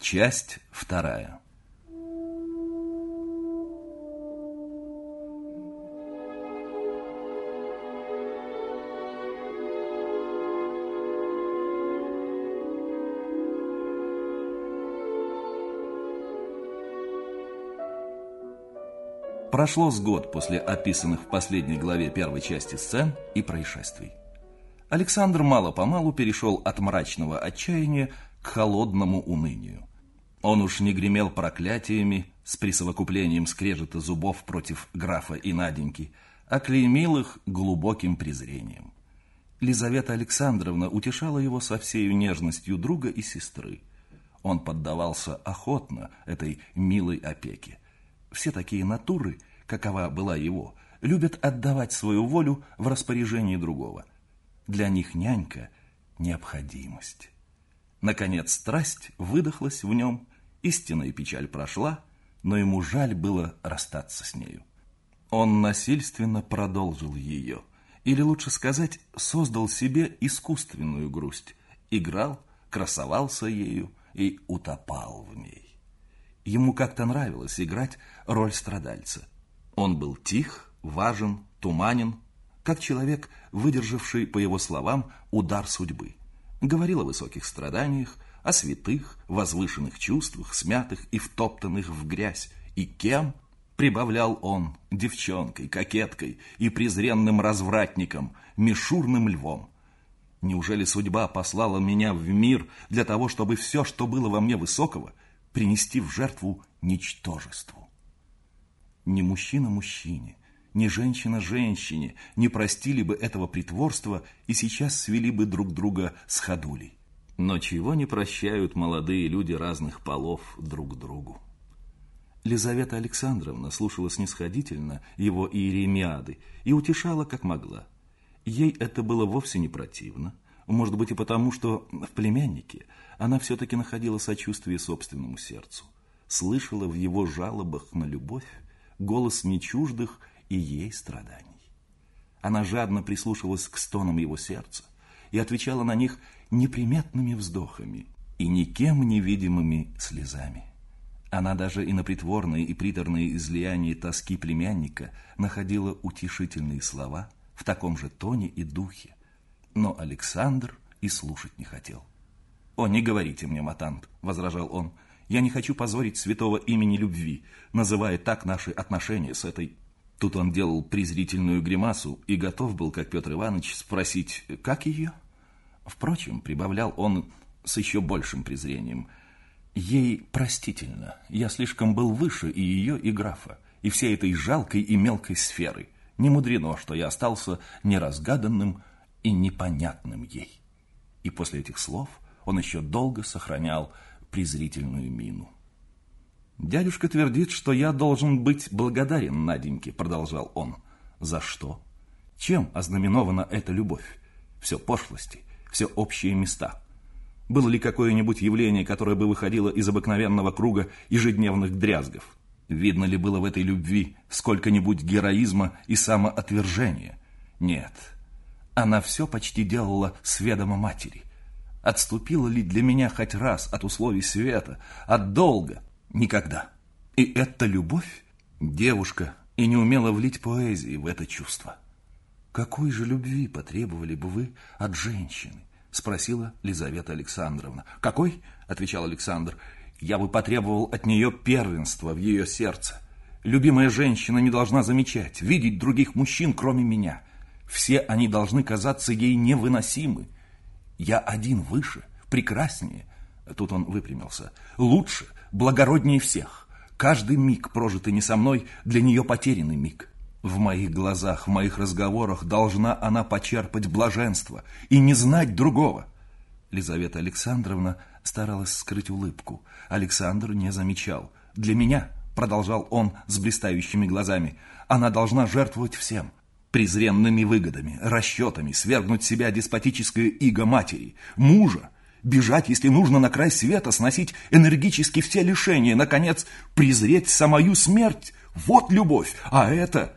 Часть вторая. Прошло с год после описанных в последней главе первой части сцен и происшествий. Александр мало-помалу перешел от мрачного отчаяния к холодному унынию. Он уж не гремел проклятиями с присовокуплением скрежета зубов против графа и Наденьки, а клеймил их глубоким презрением. Лизавета Александровна утешала его со всею нежностью друга и сестры. Он поддавался охотно этой милой опеке. Все такие натуры – какова была его, любят отдавать свою волю в распоряжении другого. Для них нянька – необходимость. Наконец страсть выдохлась в нем, истинная печаль прошла, но ему жаль было расстаться с нею. Он насильственно продолжил ее, или лучше сказать, создал себе искусственную грусть, играл, красовался ею и утопал в ней. Ему как-то нравилось играть роль страдальца – он был тих, важен, туманен, как человек, выдержавший, по его словам, удар судьбы. Говорил о высоких страданиях, о святых, возвышенных чувствах, смятых и втоптанных в грязь. И кем? Прибавлял он девчонкой, кокеткой и презренным развратником, мишурным львом. Неужели судьба послала меня в мир для того, чтобы все, что было во мне высокого, принести в жертву ничтожеству? Ни мужчина мужчине, ни женщина женщине не простили бы этого притворства и сейчас свели бы друг друга с ходулей. Но чего не прощают молодые люди разных полов друг другу? Лизавета Александровна слушала снисходительно его иеремиады и утешала, как могла. Ей это было вовсе не противно, может быть и потому, что в племяннике она все-таки находила сочувствие собственному сердцу, слышала в его жалобах на любовь голос нечуждых и ей страданий. Она жадно прислушивалась к стонам его сердца и отвечала на них неприметными вздохами и никем невидимыми слезами. Она даже и на притворные и приторные излияния тоски племянника находила утешительные слова в таком же тоне и духе. Но Александр и слушать не хотел. «О, не говорите мне, Матант», — возражал он, — я не хочу позорить святого имени любви, называя так наши отношения с этой... Тут он делал презрительную гримасу и готов был, как Петр Иванович, спросить, как ее? Впрочем, прибавлял он с еще большим презрением. Ей простительно, я слишком был выше и ее, и графа, и всей этой жалкой и мелкой сферы. Не мудрено, что я остался неразгаданным и непонятным ей. И после этих слов он еще долго сохранял презрительную мину. «Дядюшка твердит, что я должен быть благодарен Наденьке», — продолжал он. «За что? Чем ознаменована эта любовь? Все пошлости, все общие места. Было ли какое-нибудь явление, которое бы выходило из обыкновенного круга ежедневных дрязгов? Видно ли было в этой любви сколько-нибудь героизма и самоотвержения? Нет. Она все почти делала с ведома матери. Отступила ли для меня хоть раз от условий света, от долга? Никогда. И это любовь? Девушка и не умела влить поэзии в это чувство. Какой же любви потребовали бы вы от женщины? Спросила Лизавета Александровна. Какой? Отвечал Александр. Я бы потребовал от нее первенства в ее сердце. Любимая женщина не должна замечать, видеть других мужчин, кроме меня. Все они должны казаться ей невыносимы. Я один выше, прекраснее. Тут он выпрямился. Лучше, благороднее всех. Каждый миг, прожитый не со мной, для нее потерянный миг. В моих глазах, в моих разговорах должна она почерпать блаженство и не знать другого. Лизавета Александровна старалась скрыть улыбку. Александр не замечал. Для меня, продолжал он с блистающими глазами, она должна жертвовать всем – презренными выгодами, расчетами, свергнуть себя деспотическое иго матери, мужа, бежать, если нужно, на край света, сносить энергически все лишения, наконец, презреть самую смерть. Вот любовь, а это...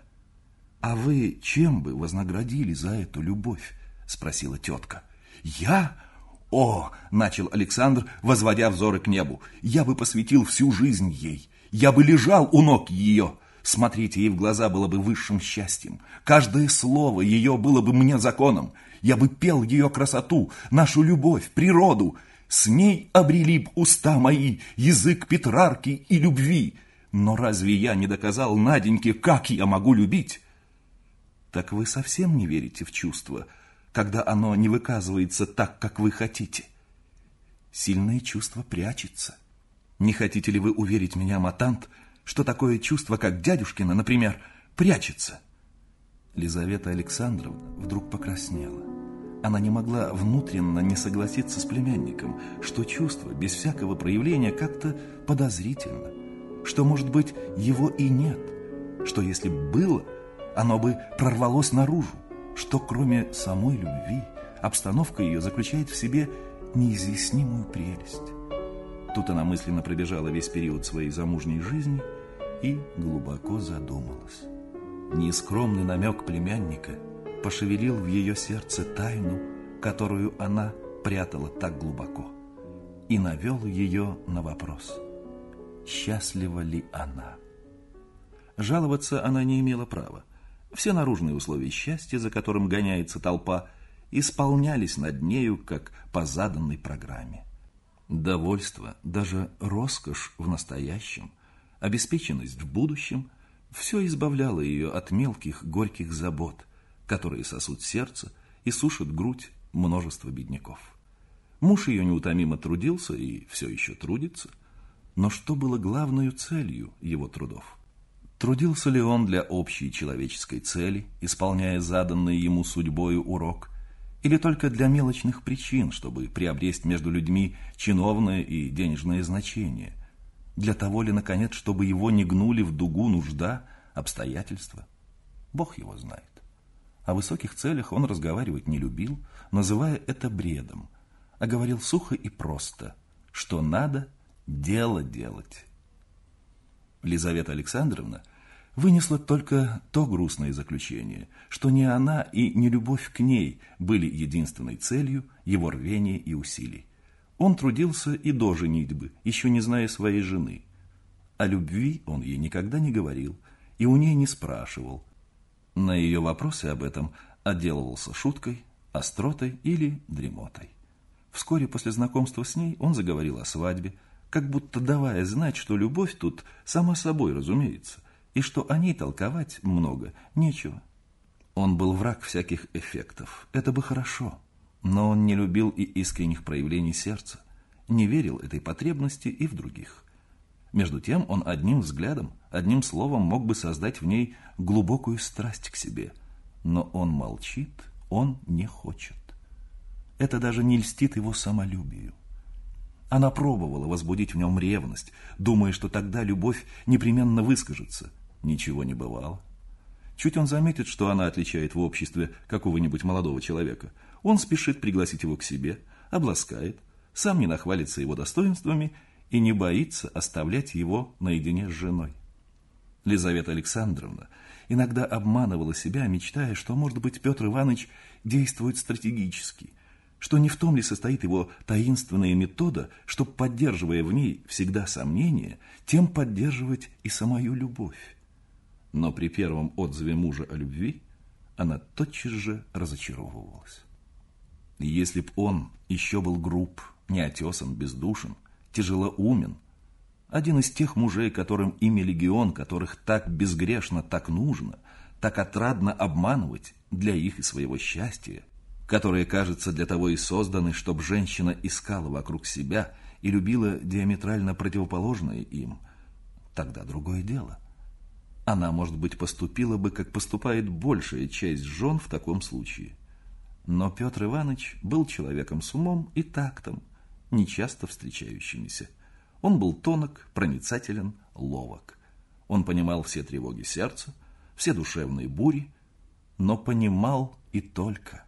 «А вы чем бы вознаградили за эту любовь?» — спросила тетка. «Я? «О!» – начал Александр, возводя взоры к небу. «Я бы посвятил всю жизнь ей. Я бы лежал у ног ее. Смотрите ей в глаза было бы высшим счастьем. Каждое слово ее было бы мне законом. Я бы пел ее красоту, нашу любовь, природу. С ней обрели б уста мои язык Петрарки и любви. Но разве я не доказал Наденьке, как я могу любить? Так вы совсем не верите в чувство, когда оно не выказывается так, как вы хотите? Сильное чувство прячется. Не хотите ли вы уверить меня, Матант, что такое чувство, как дядюшкина, например, прячется. Лизавета Александровна вдруг покраснела. Она не могла внутренно не согласиться с племянником, что чувство без всякого проявления как-то подозрительно, что, может быть, его и нет, что если бы было, оно бы прорвалось наружу, что кроме самой любви обстановка ее заключает в себе неизъяснимую прелесть. Тут она мысленно пробежала весь период своей замужней жизни и глубоко задумалась. Нескромный намек племянника пошевелил в ее сердце тайну, которую она прятала так глубоко, и навел ее на вопрос, счастлива ли она. Жаловаться она не имела права. Все наружные условия счастья, за которым гоняется толпа, исполнялись над нею, как по заданной программе. Довольство, даже роскошь в настоящем, обеспеченность в будущем – все избавляло ее от мелких горьких забот, которые сосут сердце и сушат грудь множества бедняков. Муж ее неутомимо трудился и все еще трудится, но что было главной целью его трудов? Трудился ли он для общей человеческой цели, исполняя заданный ему судьбою урок, или только для мелочных причин, чтобы приобрести между людьми чиновное и денежное значение? Для того ли, наконец, чтобы его не гнули в дугу нужда, обстоятельства? Бог его знает. О высоких целях он разговаривать не любил, называя это бредом, а говорил сухо и просто, что надо дело делать. Лизавета Александровна вынесла только то грустное заключение, что не она и не любовь к ней были единственной целью его рвения и усилий. Он трудился и до женитьбы, еще не зная своей жены. О любви он ей никогда не говорил и у ней не спрашивал. На ее вопросы об этом отделывался шуткой, остротой или дремотой. Вскоре после знакомства с ней он заговорил о свадьбе, как будто давая знать, что любовь тут сама собой разумеется, и что о ней толковать много нечего. Он был враг всяких эффектов, это бы хорошо, но он не любил и искренних проявлений сердца, не верил этой потребности и в других. Между тем он одним взглядом, одним словом мог бы создать в ней глубокую страсть к себе. Но он молчит, он не хочет. Это даже не льстит его самолюбию. Она пробовала возбудить в нем ревность, думая, что тогда любовь непременно выскажется. Ничего не бывало. Чуть он заметит, что она отличает в обществе какого-нибудь молодого человека, он спешит пригласить его к себе, обласкает, сам не нахвалится его достоинствами и не боится оставлять его наедине с женой. Лизавета Александровна иногда обманывала себя, мечтая, что, может быть, Петр Иванович действует стратегически, что не в том ли состоит его таинственная метода, чтобы, поддерживая в ней всегда сомнения, тем поддерживать и самую любовь. Но при первом отзыве мужа о любви она тотчас же разочаровывалась. Если б он еще был груб, неотесан, бездушен, тяжелоумен. Один из тех мужей, которым имя легион, которых так безгрешно, так нужно, так отрадно обманывать для их и своего счастья, которые, кажется, для того и созданы, чтобы женщина искала вокруг себя и любила диаметрально противоположное им, тогда другое дело. Она, может быть, поступила бы, как поступает большая часть жен в таком случае. Но Петр Иванович был человеком с умом и тактом, нечасто встречающимися. Он был тонок, проницателен, ловок. Он понимал все тревоги сердца, все душевные бури, но понимал и только.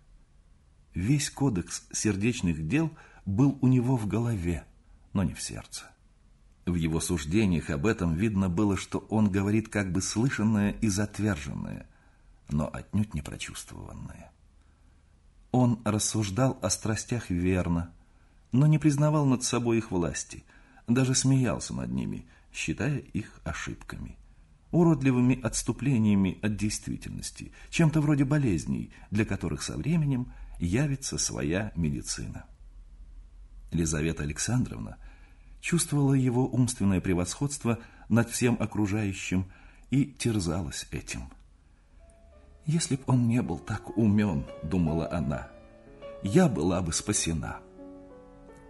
Весь кодекс сердечных дел был у него в голове, но не в сердце. В его суждениях об этом видно было, что он говорит как бы слышанное и затверженное, но отнюдь не прочувствованное. Он рассуждал о страстях верно, но не признавал над собой их власти, даже смеялся над ними, считая их ошибками, уродливыми отступлениями от действительности, чем-то вроде болезней, для которых со временем явится своя медицина. Лизавета Александровна чувствовала его умственное превосходство над всем окружающим и терзалась этим. «Если б он не был так умен, — думала она, — я была бы спасена».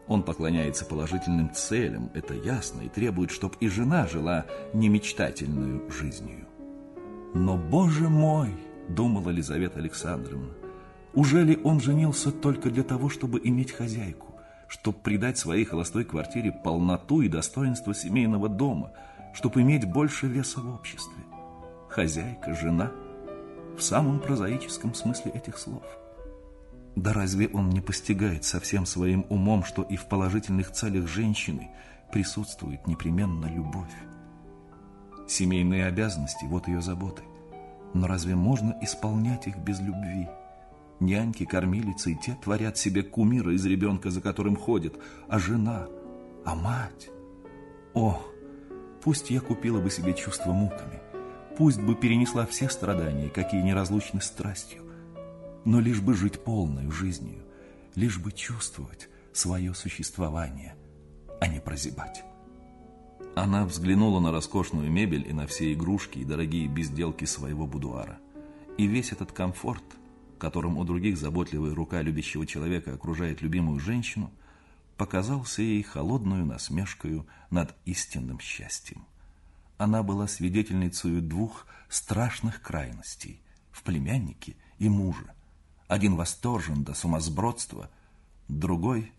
Он поклоняется положительным целям, это ясно, и требует, чтобы и жена жила немечтательную жизнью. Но, боже мой, думала Елизавета Александровна, уже ли он женился только для того, чтобы иметь хозяйку, чтобы придать своей холостой квартире полноту и достоинство семейного дома, чтобы иметь больше веса в обществе? Хозяйка, жена, в самом прозаическом смысле этих слов – да разве он не постигает совсем своим умом, что и в положительных целях женщины присутствует непременно любовь? Семейные обязанности – вот ее заботы. Но разве можно исполнять их без любви? Няньки, кормилицы и те творят себе кумира из ребенка, за которым ходят, а жена, а мать. О, пусть я купила бы себе чувство муками, пусть бы перенесла все страдания, какие неразлучны страстью, но лишь бы жить полной жизнью, лишь бы чувствовать свое существование, а не прозябать. Она взглянула на роскошную мебель и на все игрушки и дорогие безделки своего будуара. И весь этот комфорт, которым у других заботливая рука любящего человека окружает любимую женщину, показался ей холодную насмешкою над истинным счастьем. Она была свидетельницей двух страшных крайностей в племяннике и муже, один восторжен до сумасбродства, другой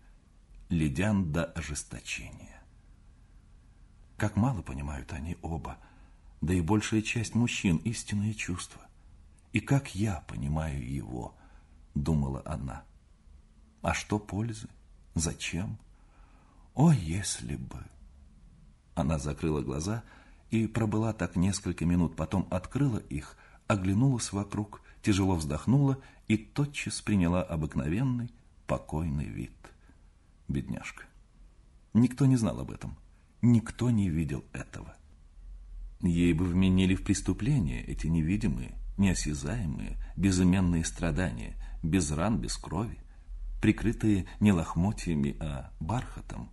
ледян до ожесточения. Как мало понимают они оба, да и большая часть мужчин истинные чувства. И как я понимаю его, думала она. А что пользы? Зачем? О, если бы... Она закрыла глаза и пробыла так несколько минут, потом открыла их, оглянулась вокруг тяжело вздохнула и тотчас приняла обыкновенный, покойный вид. Бедняжка. Никто не знал об этом. Никто не видел этого. Ей бы вменили в преступление эти невидимые, неосязаемые, безыменные страдания, без ран, без крови, прикрытые не лохмотьями, а бархатом.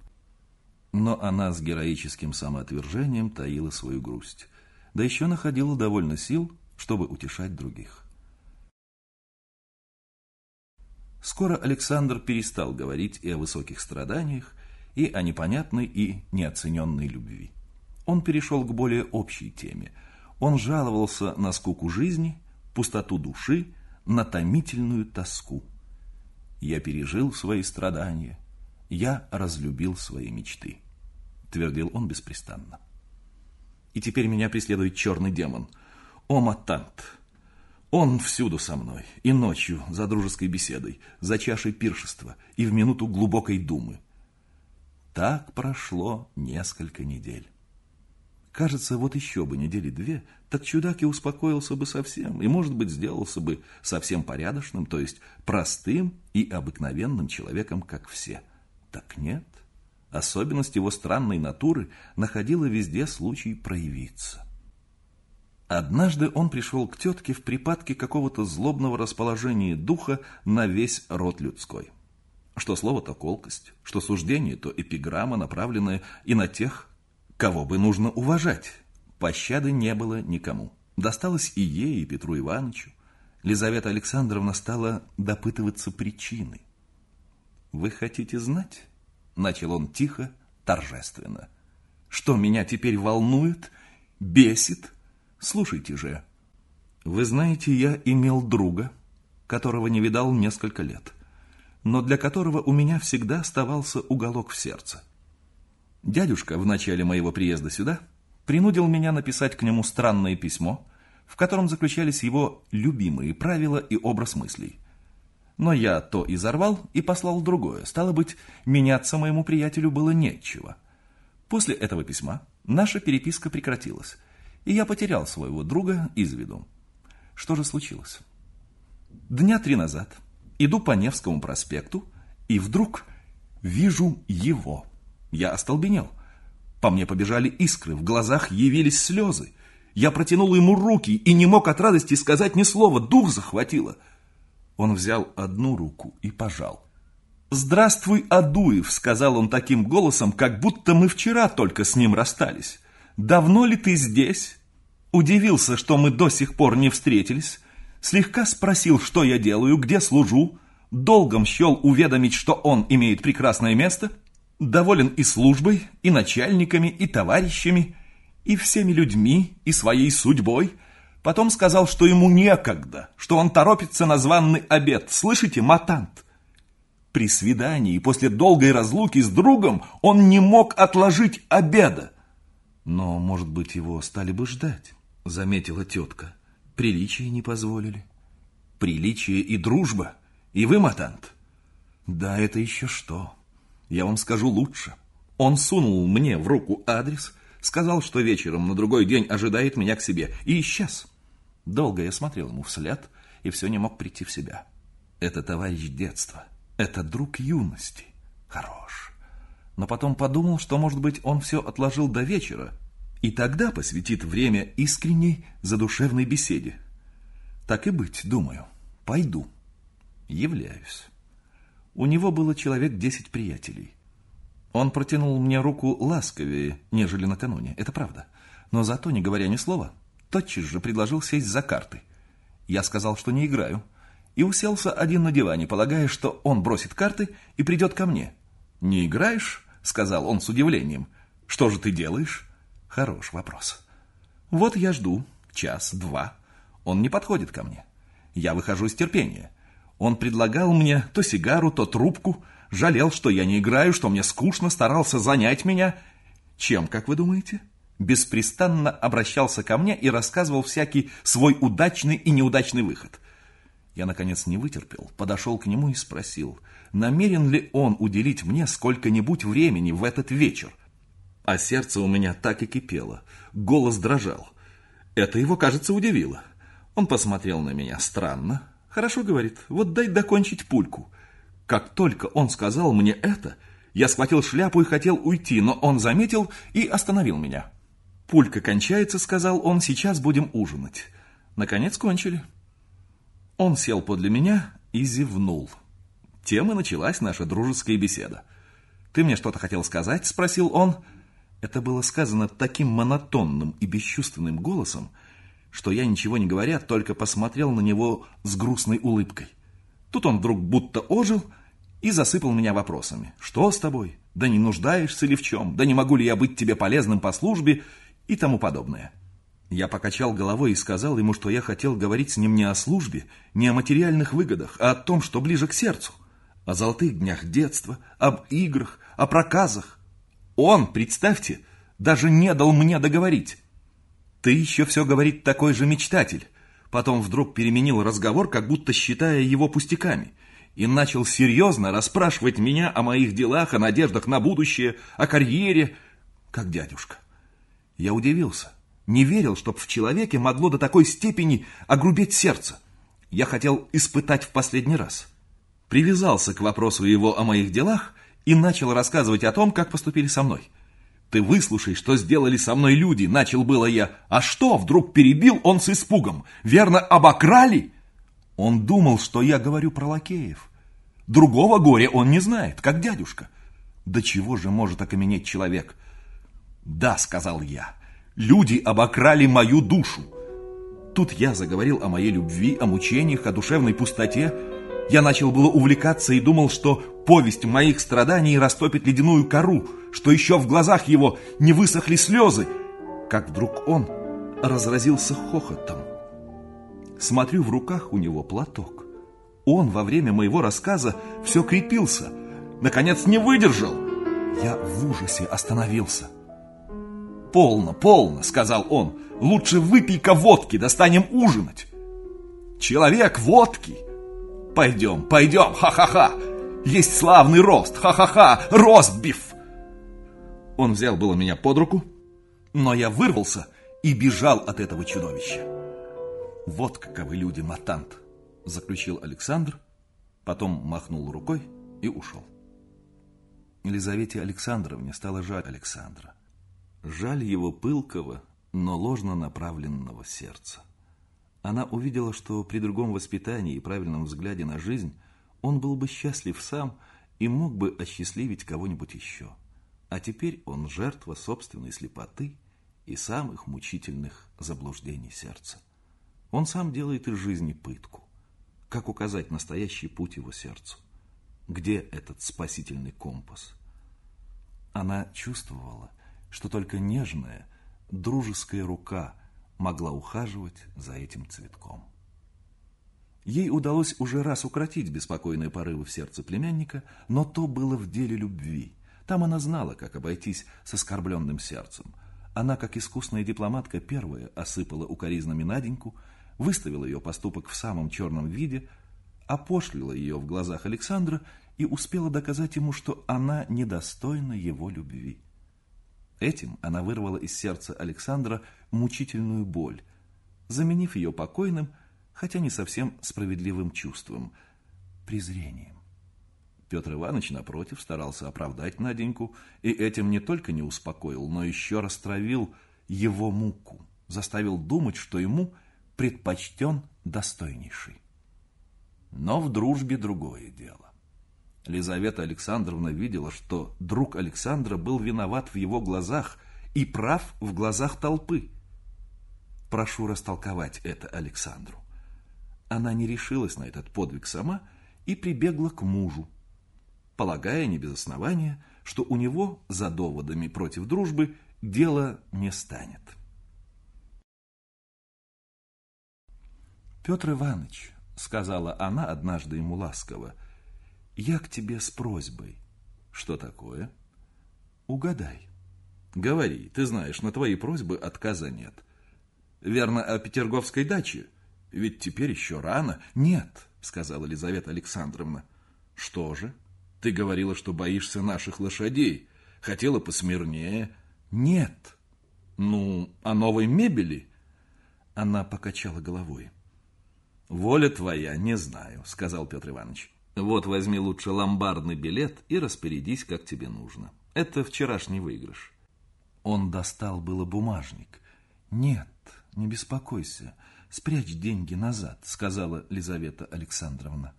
Но она с героическим самоотвержением таила свою грусть, да еще находила довольно сил, чтобы утешать других. Скоро Александр перестал говорить и о высоких страданиях, и о непонятной и неоцененной любви. Он перешел к более общей теме. Он жаловался на скуку жизни, пустоту души, на томительную тоску. «Я пережил свои страдания, я разлюбил свои мечты», — твердил он беспрестанно. «И теперь меня преследует черный демон. О, Матант!» Он всюду со мной, и ночью, за дружеской беседой, за чашей пиршества и в минуту глубокой думы. Так прошло несколько недель. Кажется, вот еще бы недели две, так чудак и успокоился бы совсем, и, может быть, сделался бы совсем порядочным, то есть простым и обыкновенным человеком, как все. Так нет. Особенность его странной натуры находила везде случай проявиться. Однажды он пришел к тетке в припадке какого-то злобного расположения духа на весь род людской. Что слово, то колкость, что суждение, то эпиграмма, направленная и на тех, кого бы нужно уважать. Пощады не было никому. Досталось и ей, и Петру Ивановичу. Лизавета Александровна стала допытываться причины. «Вы хотите знать?» – начал он тихо, торжественно. «Что меня теперь волнует, бесит, Слушайте же. Вы знаете, я имел друга, которого не видал несколько лет, но для которого у меня всегда оставался уголок в сердце. Дядюшка в начале моего приезда сюда принудил меня написать к нему странное письмо, в котором заключались его любимые правила и образ мыслей. Но я то изорвал и послал другое. Стало быть, меняться моему приятелю было нечего. После этого письма наша переписка прекратилась, и я потерял своего друга из виду. Что же случилось? Дня три назад иду по Невскому проспекту, и вдруг вижу его. Я остолбенел. По мне побежали искры, в глазах явились слезы. Я протянул ему руки и не мог от радости сказать ни слова, дух захватило. Он взял одну руку и пожал. «Здравствуй, Адуев», — сказал он таким голосом, как будто мы вчера только с ним расстались. «Давно ли ты здесь?» Удивился, что мы до сих пор не встретились. Слегка спросил, что я делаю, где служу. Долгом счел уведомить, что он имеет прекрасное место. Доволен и службой, и начальниками, и товарищами, и всеми людьми, и своей судьбой. Потом сказал, что ему некогда, что он торопится на званный обед. Слышите, матант? При свидании после долгой разлуки с другом он не мог отложить обеда. Но, может быть, его стали бы ждать, заметила тетка. Приличия не позволили. Приличие и дружба. И вы, матант? Да, это еще что. Я вам скажу лучше. Он сунул мне в руку адрес, сказал, что вечером на другой день ожидает меня к себе, и исчез. Долго я смотрел ему вслед и все не мог прийти в себя. Это товарищ детства, это друг юности. Хорош. Но потом подумал, что, может быть, он все отложил до вечера, и тогда посвятит время искренней задушевной беседе. Так и быть, думаю, пойду. Являюсь. У него было человек десять приятелей. Он протянул мне руку ласковее, нежели накануне, это правда. Но зато, не говоря ни слова, тотчас же предложил сесть за карты. Я сказал, что не играю, и уселся один на диване, полагая, что он бросит карты и придет ко мне. «Не играешь?» — сказал он с удивлением. «Что же ты делаешь?» «Хорош вопрос». «Вот я жду. Час, два. Он не подходит ко мне. Я выхожу из терпения. Он предлагал мне то сигару, то трубку, жалел, что я не играю, что мне скучно, старался занять меня. Чем, как вы думаете?» беспрестанно обращался ко мне и рассказывал всякий свой удачный и неудачный выход. Я, наконец, не вытерпел, подошел к нему и спросил, намерен ли он уделить мне сколько-нибудь времени в этот вечер. А сердце у меня так и кипело, голос дрожал. Это его, кажется, удивило. Он посмотрел на меня странно. «Хорошо, — говорит, — вот дай докончить пульку». Как только он сказал мне это, я схватил шляпу и хотел уйти, но он заметил и остановил меня. «Пулька кончается», — сказал он, — «сейчас будем ужинать». Наконец кончили. Он сел подле меня и зевнул. Тем и началась наша дружеская беседа. «Ты мне что-то хотел сказать?» — спросил он. Это было сказано таким монотонным и бесчувственным голосом, что я, ничего не говоря, только посмотрел на него с грустной улыбкой. Тут он вдруг будто ожил и засыпал меня вопросами. «Что с тобой? Да не нуждаешься ли в чем? Да не могу ли я быть тебе полезным по службе?» и тому подобное. Я покачал головой и сказал ему, что я хотел говорить с ним не о службе, не о материальных выгодах, а о том, что ближе к сердцу. О золотых днях детства, об играх, о проказах. Он, представьте, даже не дал мне договорить. Ты еще все говорит такой же мечтатель. Потом вдруг переменил разговор, как будто считая его пустяками, и начал серьезно расспрашивать меня о моих делах, о надеждах на будущее, о карьере, как дядюшка. Я удивился. Не верил, чтоб в человеке могло до такой степени огрубеть сердце. Я хотел испытать в последний раз. Привязался к вопросу его о моих делах и начал рассказывать о том, как поступили со мной. «Ты выслушай, что сделали со мной люди», — начал было я. «А что?» — вдруг перебил он с испугом. «Верно, обокрали?» Он думал, что я говорю про лакеев. Другого горя он не знает, как дядюшка. До чего же может окаменеть человек? «Да», — сказал я, — «люди обокрали мою душу». Тут я заговорил о моей любви, о мучениях, о душевной пустоте. Я начал было увлекаться и думал, что повесть моих страданий растопит ледяную кору, что еще в глазах его не высохли слезы. Как вдруг он разразился хохотом. Смотрю, в руках у него платок. Он во время моего рассказа все крепился. Наконец не выдержал. Я в ужасе остановился. «Полно, полно», — сказал он. «Лучше выпей-ка водки, достанем ужинать». «Человек водки!» «Пойдем, пойдем, ха-ха-ха! Есть славный рост, ха-ха-ха, ростбиф!» Он взял было меня под руку, но я вырвался и бежал от этого чудовища. «Вот каковы люди, матант!» — заключил Александр, потом махнул рукой и ушел. Елизавете Александровне стало жаль Александра. Жаль его пылкого, но ложно направленного сердца. Она увидела, что при другом воспитании и правильном взгляде на жизнь он был бы счастлив сам и мог бы осчастливить кого-нибудь еще. А теперь он жертва собственной слепоты и самых мучительных заблуждений сердца. Он сам делает из жизни пытку. Как указать настоящий путь его сердцу? Где этот спасительный компас? Она чувствовала, что только нежная, дружеская рука могла ухаживать за этим цветком. Ей удалось уже раз укротить беспокойные порывы в сердце племянника, но то было в деле любви. Там она знала, как обойтись с оскорбленным сердцем. Она, как искусная дипломатка, первая осыпала укоризнами Наденьку, выставила ее поступок в самом черном виде, опошлила ее в глазах Александра и успела доказать ему, что она недостойна его любви. Этим она вырвала из сердца Александра мучительную боль, заменив ее покойным, хотя не совсем справедливым чувством – презрением. Петр Иванович, напротив, старался оправдать Наденьку, и этим не только не успокоил, но еще растравил его муку, заставил думать, что ему предпочтен достойнейший. Но в дружбе другое дело. Лизавета Александровна видела, что друг Александра был виноват в его глазах и прав в глазах толпы. Прошу растолковать это Александру. Она не решилась на этот подвиг сама и прибегла к мужу, полагая не без основания, что у него за доводами против дружбы дело не станет. Петр Иванович, сказала она однажды ему ласково, я к тебе с просьбой. Что такое? Угадай. Говори, ты знаешь, на твои просьбы отказа нет. Верно, о Петерговской даче? Ведь теперь еще рано. Нет, сказала Елизавета Александровна. Что же? Ты говорила, что боишься наших лошадей. Хотела посмирнее. Нет. Ну, о новой мебели? Она покачала головой. Воля твоя, не знаю, сказал Петр Иванович. Вот возьми лучше ломбардный билет и распорядись, как тебе нужно. Это вчерашний выигрыш. Он достал было бумажник. Нет, не беспокойся. «Спрячь деньги назад», — сказала Лизавета Александровна.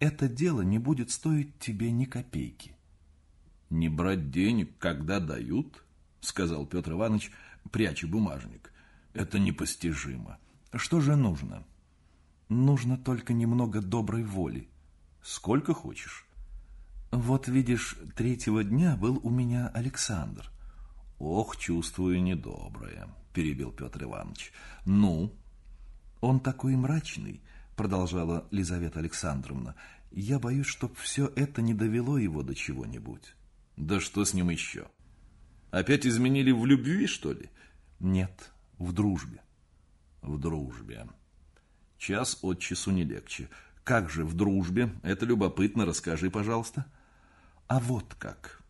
«Это дело не будет стоить тебе ни копейки». «Не брать денег, когда дают?» — сказал Петр Иванович, пряча бумажник. «Это непостижимо. Что же нужно?» «Нужно только немного доброй воли». «Сколько хочешь». «Вот, видишь, третьего дня был у меня Александр». «Ох, чувствую недоброе», — перебил Петр Иванович. «Ну?» «Он такой мрачный», — продолжала Лизавета Александровна. «Я боюсь, чтоб все это не довело его до чего-нибудь». «Да что с ним еще? Опять изменили в любви, что ли?» «Нет, в дружбе». «В дружбе. Час от часу не легче. Как же в дружбе? Это любопытно, расскажи, пожалуйста». «А вот как».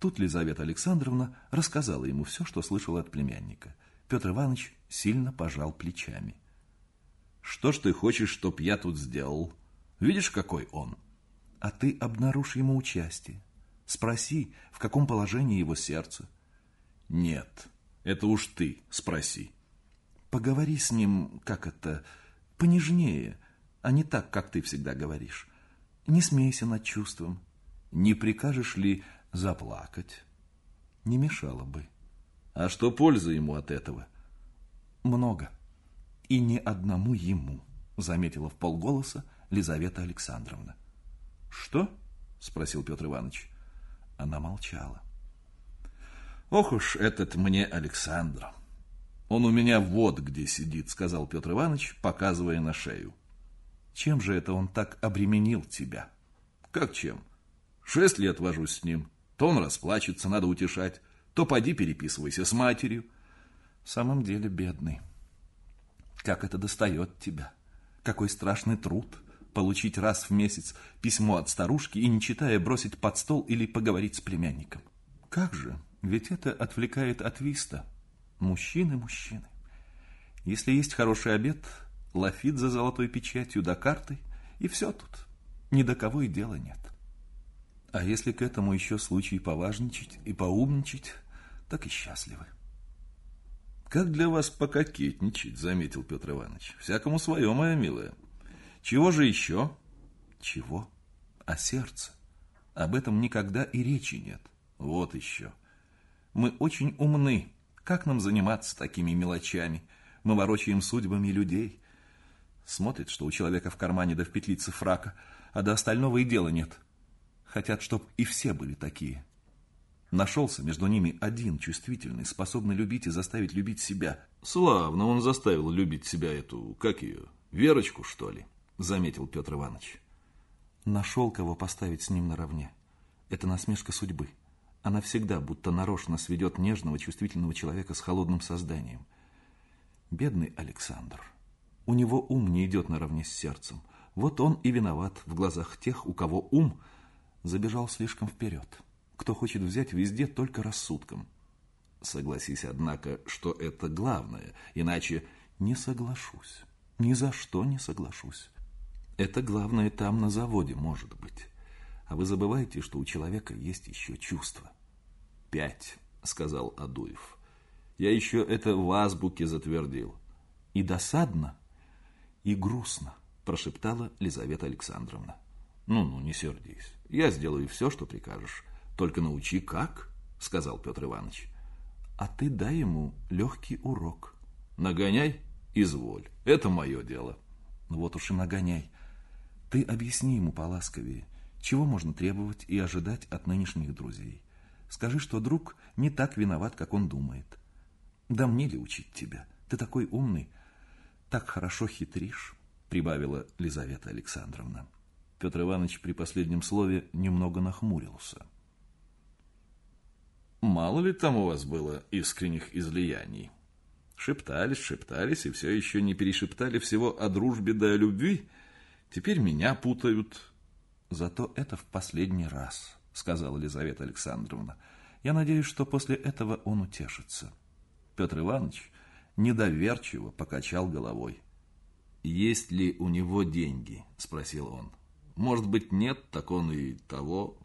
Тут Лизавета Александровна рассказала ему все, что слышала от племянника. Петр Иванович сильно пожал плечами. Что ж ты хочешь, чтоб я тут сделал? Видишь, какой он? А ты обнаружь ему участие. Спроси, в каком положении его сердце. Нет, это уж ты спроси. Поговори с ним, как это, понежнее, а не так, как ты всегда говоришь. Не смейся над чувством. Не прикажешь ли заплакать? Не мешало бы. А что пользы ему от этого? Много. И ни одному ему, заметила в полголоса Лизавета Александровна. Что? спросил Петр Иванович. Она молчала. Ох уж этот мне Александр. Он у меня вот где сидит, сказал Петр Иванович, показывая на шею. Чем же это он так обременил тебя? Как чем? Шесть лет вожусь с ним. То он расплачется, надо утешать, то поди переписывайся с матерью. В самом деле бедный. Как это достает тебя? Какой страшный труд получить раз в месяц письмо от старушки и, не читая, бросить под стол или поговорить с племянником. Как же? Ведь это отвлекает от виста. Мужчины, мужчины. Если есть хороший обед, лафит за золотой печатью да картой, и все тут. Ни до кого и дела нет. А если к этому еще случай поважничать и поумничать, так и счастливы. Как для вас пококетничать, заметил Петр Иванович. Всякому свое, моя милая. Чего же еще? Чего? А сердце. Об этом никогда и речи нет. Вот еще. Мы очень умны. Как нам заниматься такими мелочами? Мы ворочаем судьбами людей. Смотрит, что у человека в кармане да в петлице фрака, а до остального и дела нет. Хотят, чтоб и все были такие. Нашелся между ними один чувствительный, способный любить и заставить любить себя. Славно он заставил любить себя эту, как ее, Верочку, что ли? Заметил Петр Иванович. Нашел, кого поставить с ним наравне. Это насмешка судьбы. Она всегда будто нарочно сведет нежного, чувствительного человека с холодным созданием. Бедный Александр. У него ум не идет наравне с сердцем. Вот он и виноват в глазах тех, у кого ум забежал слишком вперед. Кто хочет взять везде только рассудком. Согласись, однако, что это главное, иначе не соглашусь. Ни за что не соглашусь. Это главное там, на заводе, может быть. А вы забываете, что у человека есть еще чувства. Пять, сказал Адуев. Я еще это в азбуке затвердил. И досадно, и грустно, прошептала Лизавета Александровна. Ну-ну, не сердись. Я сделаю все, что прикажешь. Только научи как, сказал Петр Иванович. А ты дай ему легкий урок. Нагоняй, изволь. Это мое дело. Вот уж и нагоняй. Ты объясни ему поласковее, чего можно требовать и ожидать от нынешних друзей. Скажи, что друг не так виноват, как он думает. Да мне ли учить тебя? Ты такой умный, так хорошо хитришь, прибавила Лизавета Александровна. Петр Иванович при последнем слове немного нахмурился. Мало ли там у вас было искренних излияний? Шептались, шептались, и все еще не перешептали всего о дружбе да о любви. Теперь меня путают. Зато это в последний раз, сказала Елизавета Александровна. Я надеюсь, что после этого он утешится. Петр Иванович недоверчиво покачал головой. «Есть ли у него деньги?» – спросил он. «Может быть, нет, так он и того».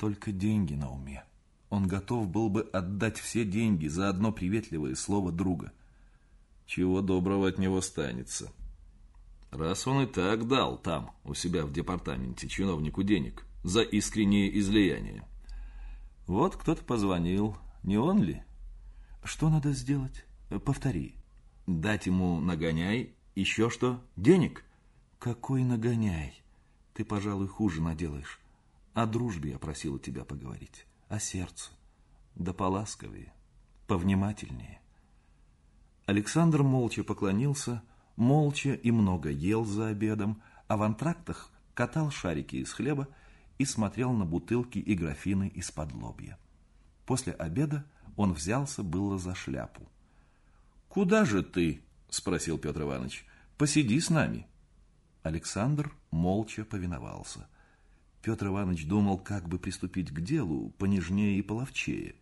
Только деньги на уме. Он готов был бы отдать все деньги за одно приветливое слово друга. Чего доброго от него станется. Раз он и так дал там, у себя в департаменте, чиновнику денег за искреннее излияние. Вот кто-то позвонил, не он ли? Что надо сделать? Повтори. Дать ему нагоняй, еще что? Денег? Какой нагоняй? Ты, пожалуй, хуже наделаешь. О дружбе я просила тебя поговорить, о сердце. Да поласковее, повнимательнее. Александр молча поклонился, молча и много ел за обедом, а в антрактах катал шарики из хлеба и смотрел на бутылки и графины из-под лобья. После обеда он взялся было за шляпу. «Куда же ты?» – спросил Петр Иванович. «Посиди с нами». Александр молча повиновался. Петр Иванович думал, как бы приступить к делу понежнее и половчее.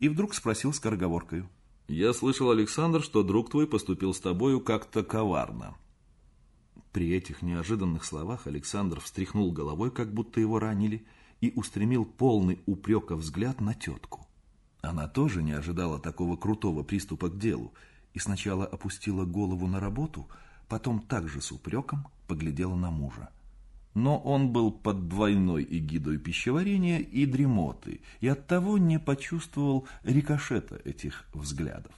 И вдруг спросил скороговоркою. Я слышал, Александр, что друг твой поступил с тобою как-то коварно. При этих неожиданных словах Александр встряхнул головой, как будто его ранили, и устремил полный упрека взгляд на тетку. Она тоже не ожидала такого крутого приступа к делу и сначала опустила голову на работу, потом также с упреком поглядела на мужа но он был под двойной эгидой пищеварения и дремоты, и оттого не почувствовал рикошета этих взглядов.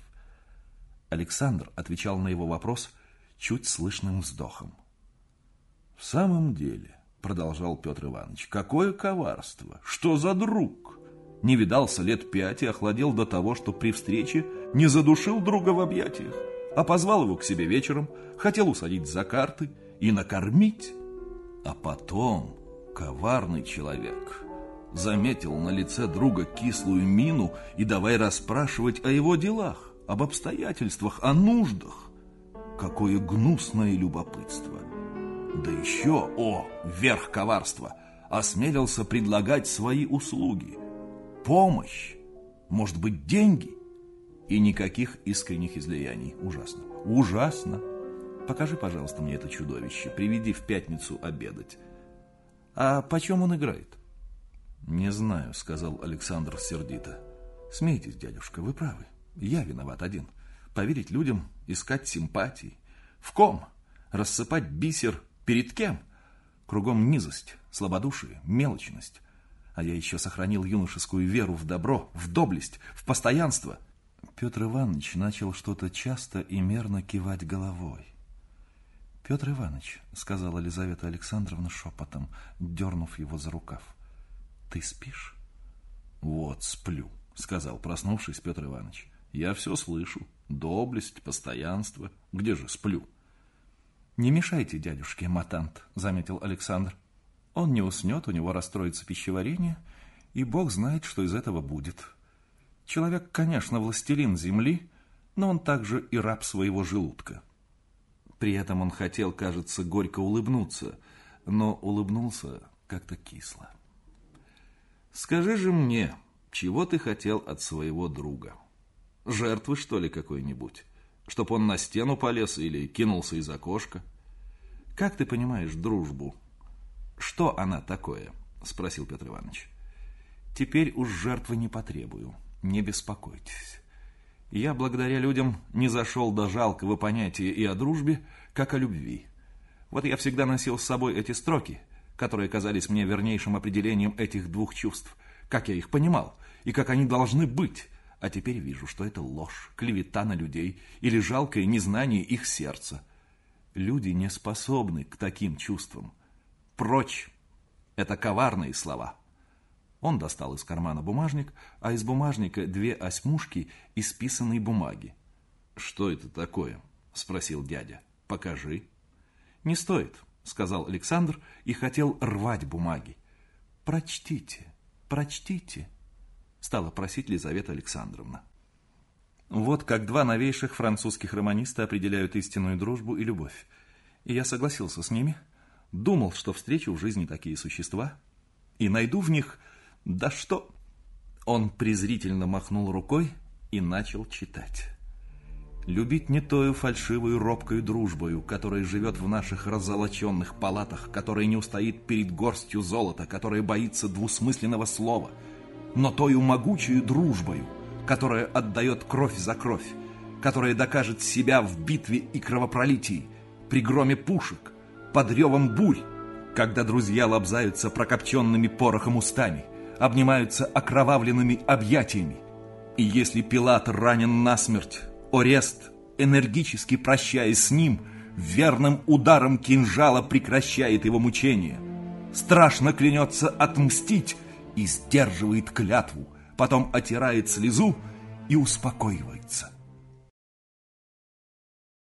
Александр отвечал на его вопрос чуть слышным вздохом. «В самом деле», — продолжал Петр Иванович, — «какое коварство! Что за друг? Не видался лет пять и охладел до того, что при встрече не задушил друга в объятиях, а позвал его к себе вечером, хотел усадить за карты и накормить». А потом коварный человек заметил на лице друга кислую мину и давай расспрашивать о его делах, об обстоятельствах, о нуждах. Какое гнусное любопытство! Да еще, о, верх коварства, осмелился предлагать свои услуги, помощь, может быть, деньги. И никаких искренних излияний. Ужасно. Ужасно. Покажи, пожалуйста, мне это чудовище. Приведи в пятницу обедать. А почем он играет? Не знаю, сказал Александр сердито. Смейтесь, дядюшка, вы правы. Я виноват один. Поверить людям, искать симпатии. В ком? Рассыпать бисер перед кем? Кругом низость, слабодушие, мелочность. А я еще сохранил юношескую веру в добро, в доблесть, в постоянство. Петр Иванович начал что-то часто и мерно кивать головой. Петр Иванович, сказала Елизавета Александровна шепотом, дернув его за рукав, ты спишь? Вот, сплю, сказал, проснувшись Петр Иванович. Я все слышу. Доблесть, постоянство. Где же сплю? Не мешайте дядюшке, матант, заметил Александр. Он не уснет, у него расстроится пищеварение, и Бог знает, что из этого будет. Человек, конечно, властелин земли, но он также и раб своего желудка. При этом он хотел, кажется, горько улыбнуться, но улыбнулся как-то кисло. «Скажи же мне, чего ты хотел от своего друга? Жертвы, что ли, какой-нибудь? Чтоб он на стену полез или кинулся из окошка? Как ты понимаешь дружбу что она такое? Спросил Петр Иванович. Теперь уж жертвы не потребую. Не беспокойтесь. Я благодаря людям не зашел до жалкого понятия и о дружбе, как о любви. Вот я всегда носил с собой эти строки, которые казались мне вернейшим определением этих двух чувств, как я их понимал и как они должны быть. А теперь вижу, что это ложь, клевета на людей или жалкое незнание их сердца. Люди не способны к таким чувствам. Прочь! Это коварные слова. Он достал из кармана бумажник, а из бумажника две осьмушки исписанной бумаги. «Что это такое?» – спросил дядя. «Покажи». «Не стоит», – сказал Александр и хотел рвать бумаги. «Прочтите, прочтите», – стала просить Лизавета Александровна. Вот как два новейших французских романиста определяют истинную дружбу и любовь. И я согласился с ними – Думал, что встречу в жизни такие существа и найду в них... Да что... Он презрительно махнул рукой и начал читать. Любить не тою фальшивую робкою дружбою, которая живет в наших раззолоченных палатах, которая не устоит перед горстью золота, которая боится двусмысленного слова, но тою могучую дружбою, которая отдает кровь за кровь, которая докажет себя в битве и кровопролитии, при громе пушек, под ревом бурь, когда друзья лобзаются прокопченными порохом устами, обнимаются окровавленными объятиями. И если Пилат ранен насмерть, Орест, энергически прощаясь с ним, верным ударом кинжала прекращает его мучение. Страшно клянется отмстить и сдерживает клятву, потом отирает слезу и успокоивается.